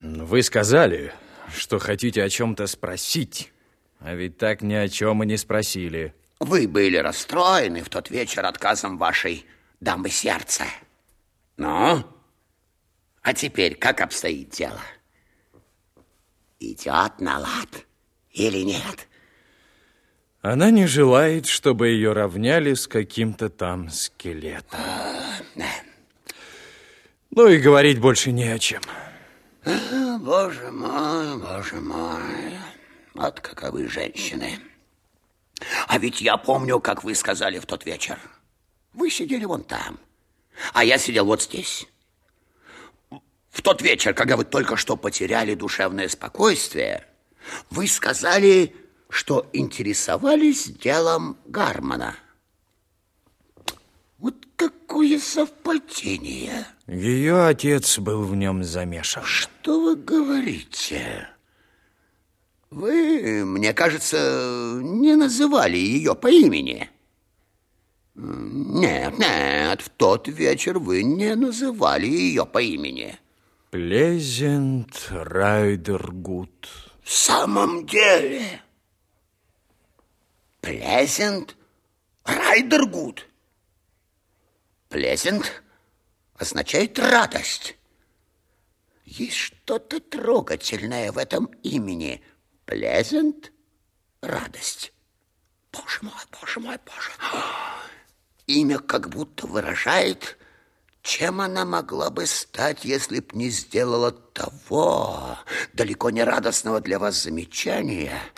Вы сказали, что хотите о чем-то спросить, а ведь так ни о чем и не спросили. Вы были расстроены в тот вечер отказом вашей дамы сердца. Ну, а теперь как обстоит дело? Идет на лад или нет? Она не желает, чтобы ее равняли с каким-то там скелетом. Ну и говорить больше не о чем. Боже мой, боже мой, вот каковы женщины. А ведь я помню, как вы сказали в тот вечер. Вы сидели вон там, а я сидел вот здесь. В тот вечер, когда вы только что потеряли душевное спокойствие, вы сказали, что интересовались делом Гармана. Вот какое совпадение. Ее отец был в нем замешан. Что вы говорите? Вы, мне кажется, не называли ее по имени. Нет, нет, в тот вечер вы не называли ее по имени. Плезент Райдергуд. В самом деле? Плезент Райдергуд. Плезент означает радость. Есть что-то трогательное в этом имени. Плезент – радость. Боже мой, боже мой, боже. Имя как будто выражает, чем она могла бы стать, если б не сделала того, далеко не радостного для вас замечания –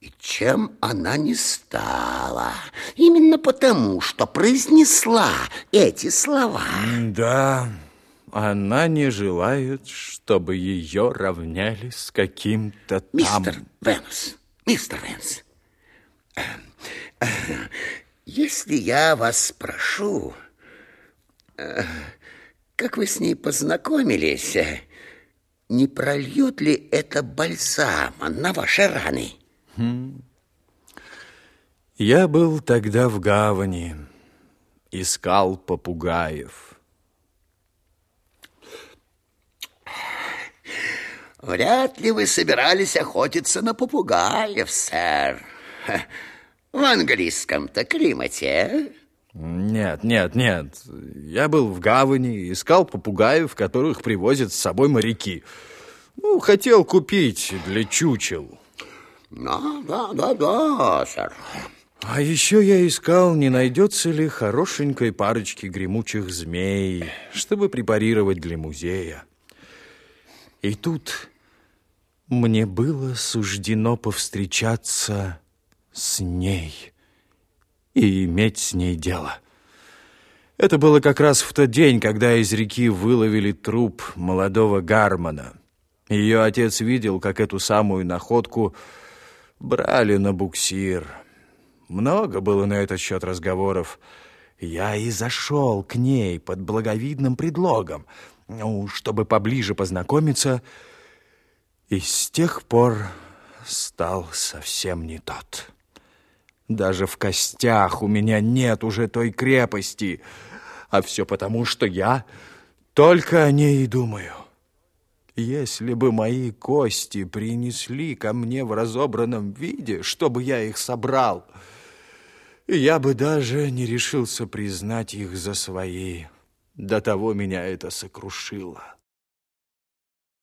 и чем она не стала? Именно потому, что произнесла эти слова. Да, она не желает, чтобы ее равняли с каким-то там... Мистер Венс, мистер Венс, э, э, если я вас спрошу, э, как вы с ней познакомились, не прольет ли это бальзама на ваши раны? Я был тогда в гавани, искал попугаев. Вряд ли вы собирались охотиться на попугаев, сэр. В английском-то климате. Нет, нет, нет. Я был в гавани, искал попугаев, которых привозят с собой моряки. Ну, хотел купить для чучел. Да, да, да, да, сэр. А еще я искал, не найдется ли хорошенькой парочки гремучих змей, чтобы препарировать для музея. И тут мне было суждено повстречаться с ней и иметь с ней дело. Это было как раз в тот день, когда из реки выловили труп молодого Гармана. Ее отец видел, как эту самую находку брали на буксир. Много было на этот счет разговоров. Я и зашел к ней под благовидным предлогом, ну, чтобы поближе познакомиться, и с тех пор стал совсем не тот. Даже в костях у меня нет уже той крепости, а все потому, что я только о ней и думаю. Если бы мои кости принесли ко мне в разобранном виде, чтобы я их собрал, я бы даже не решился признать их за свои. До того меня это сокрушило.